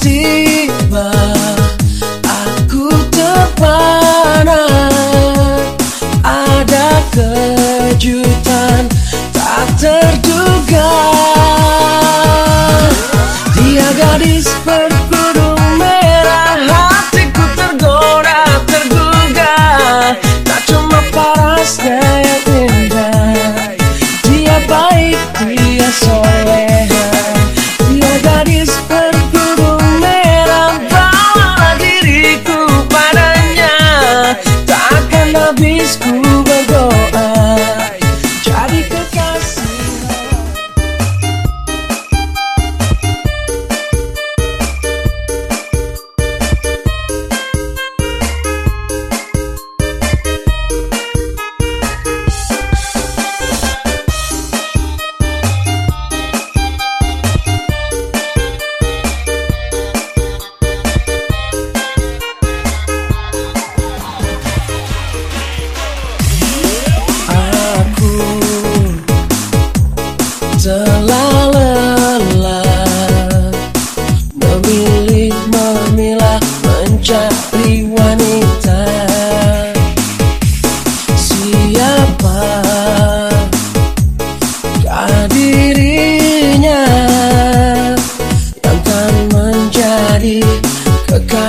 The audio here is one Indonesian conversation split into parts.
tiba aku terpana. Ada kejutan tak terduga. Dia gadis berkerudung merah hatiku tergoda terduga tak cuma parasnya yang indah dia baik dia soleh.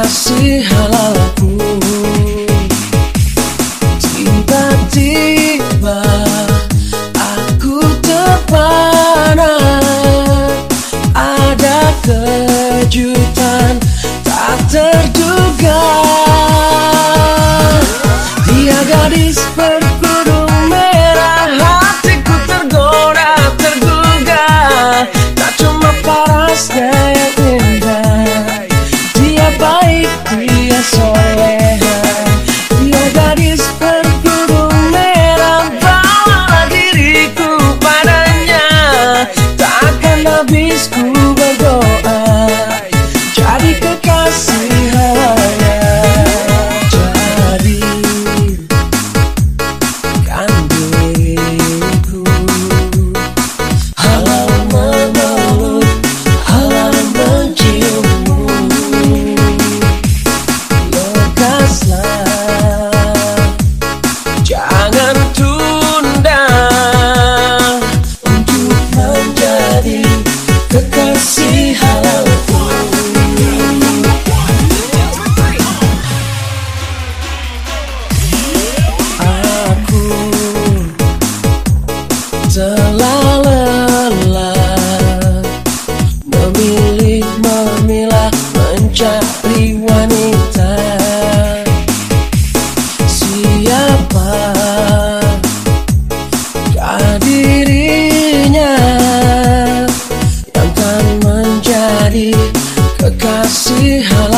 kasih halalaku.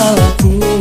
fala